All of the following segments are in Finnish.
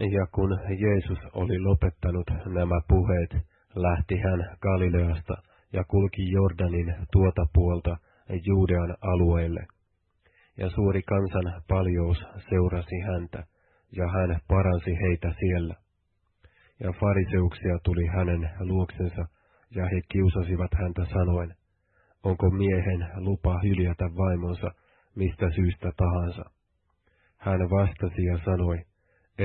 Ja kun Jeesus oli lopettanut nämä puheet, lähti hän Galileasta ja kulki Jordanin tuota puolta Juudean alueelle. Ja suuri kansan paljous seurasi häntä, ja hän paransi heitä siellä. Ja fariseuksia tuli hänen luoksensa, ja he kiusasivat häntä sanoen, onko miehen lupa hyljätä vaimonsa mistä syystä tahansa. Hän vastasi ja sanoi,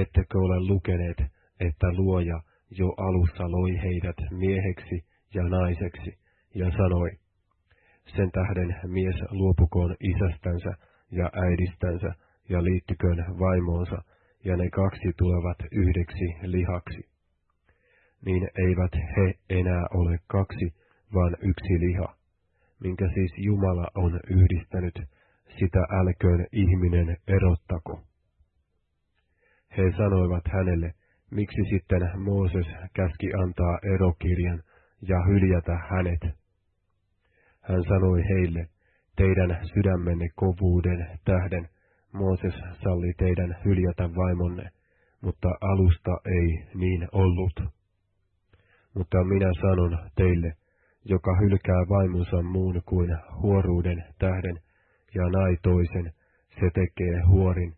ettekö ole lukeneet, että luoja jo alussa loi heidät mieheksi ja naiseksi, ja sanoi, sen tähden mies luopukoon isästänsä ja äidistänsä ja liittyköön vaimoonsa, ja ne kaksi tulevat yhdeksi lihaksi. Niin eivät he enää ole kaksi, vaan yksi liha, minkä siis Jumala on yhdistänyt, sitä älköön ihminen erottako. He sanoivat hänelle, miksi sitten Mooses käski antaa erokirjan ja hyljätä hänet. Hän sanoi heille, teidän sydämenne kovuuden tähden Mooses salli teidän hyljätä vaimonne, mutta alusta ei niin ollut. Mutta minä sanon teille, joka hylkää vaimonsa muun kuin huoruuden tähden ja nai toisen, se tekee huorin,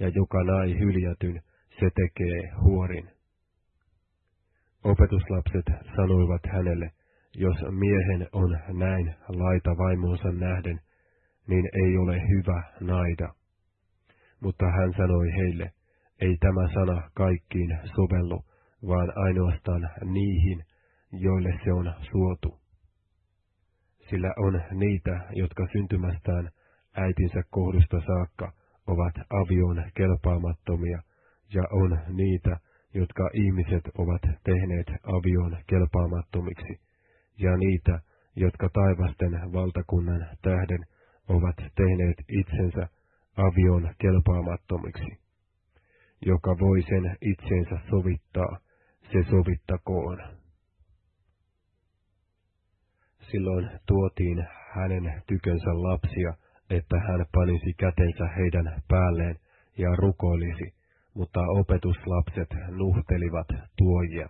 ja joka nai hyljätyn, se tekee huorin. Opetuslapset sanoivat hänelle, jos miehen on näin laita vaimonsa nähden, niin ei ole hyvä naida. Mutta hän sanoi heille, ei tämä sana kaikkiin sovellu, vaan ainoastaan niihin, joille se on suotu. Sillä on niitä, jotka syntymästään äitinsä kohdusta saakka ovat avioon kelpaamattomia, ja on niitä, jotka ihmiset ovat tehneet avioon kelpaamattomiksi, ja niitä, jotka taivasten valtakunnan tähden ovat tehneet itsensä avion kelpaamattomiksi. Joka voi sen itsensä sovittaa, se sovittakoon. Silloin tuotiin hänen tykönsä lapsia, että hän panisi kätensä heidän päälleen ja rukoilisi, mutta opetuslapset nuhtelivat tuojia.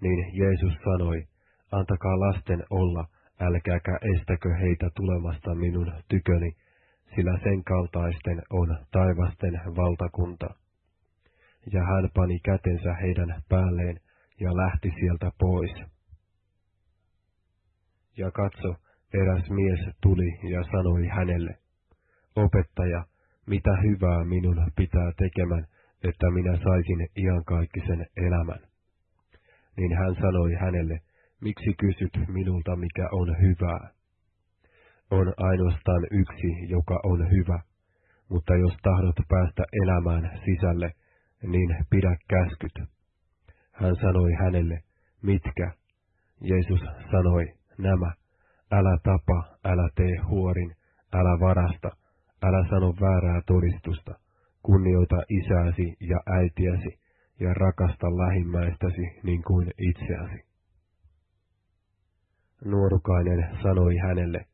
Niin Jeesus sanoi, antakaa lasten olla, älkääkä estäkö heitä tulemasta minun tyköni, sillä sen kaltaisten on taivasten valtakunta. Ja hän pani kätensä heidän päälleen ja lähti sieltä pois. Ja katso, eräs mies tuli ja sanoi hänelle, Opettaja, mitä hyvää minun pitää tekemään, että minä saisin iankaikkisen elämän. Niin hän sanoi hänelle, miksi kysyt minulta, mikä on hyvää? On ainoastaan yksi, joka on hyvä, mutta jos tahdot päästä elämään sisälle, niin pidä käskyt. Hän sanoi hänelle, mitkä? Jeesus sanoi, nämä, älä tapa, älä tee huorin, älä varasta, älä sano väärää todistusta, kunnioita isäsi ja äitiäsi, ja rakasta lähimmäistäsi niin kuin itseäsi. Nuorukainen sanoi hänelle,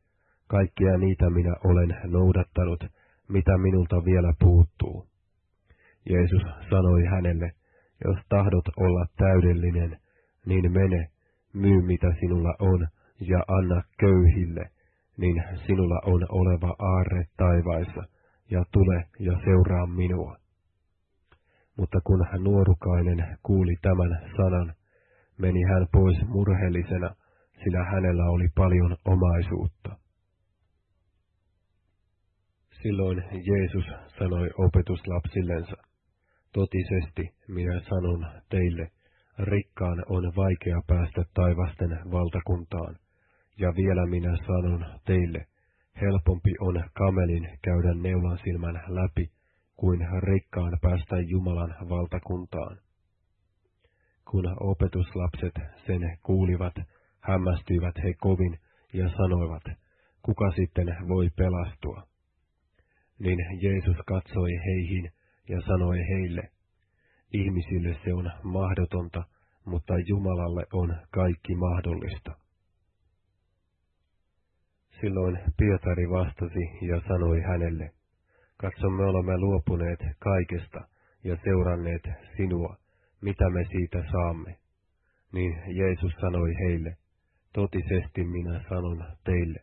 kaikkia niitä minä olen noudattanut, mitä minulta vielä puuttuu. Jeesus sanoi hänelle, jos tahdot olla täydellinen, niin mene, myy mitä sinulla on, ja anna köyhille, niin sinulla on oleva aarre taivaissa, ja tule ja seuraa minua. Mutta kun hän nuorukainen kuuli tämän sanan, meni hän pois murheellisena, sillä hänellä oli paljon omaisuutta. Silloin Jeesus sanoi opetuslapsillensa, totisesti minä sanon teille, rikkaan on vaikea päästä taivasten valtakuntaan. Ja vielä minä sanon teille, helpompi on kamelin käydä neulan silmän läpi, kuin rikkaan päästä Jumalan valtakuntaan. Kun opetuslapset sen kuulivat, hämmästyivät he kovin ja sanoivat, kuka sitten voi pelastua? Niin Jeesus katsoi heihin ja sanoi heille, ihmisille se on mahdotonta, mutta Jumalalle on kaikki mahdollista. Silloin Pietari vastasi ja sanoi hänelle, katso me olemme luopuneet kaikesta ja seuranneet sinua, mitä me siitä saamme? Niin Jeesus sanoi heille, totisesti minä sanon teille,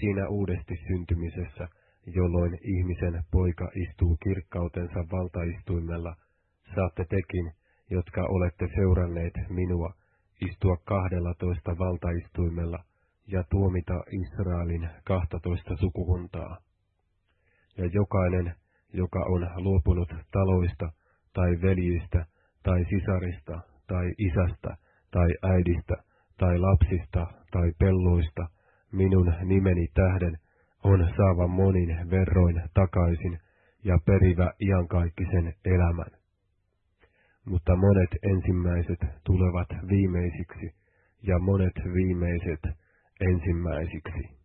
siinä uudesti syntymisessä, jolloin ihmisen poika istuu kirkkautensa valtaistuimella, saatte tekin, jotka olette seuranneet minua, istua kahdella toista valtaistuimella ja tuomita Israelin kahtatoista sukuhuntaa. Ja jokainen, joka on luopunut taloista tai veljistä tai sisarista tai isästä tai äidistä tai lapsista tai pelloista minun nimeni tähden, on saava monin verroin takaisin ja perivä iankaikkisen elämän. Mutta monet ensimmäiset tulevat viimeisiksi, ja monet viimeiset É enzyme, as.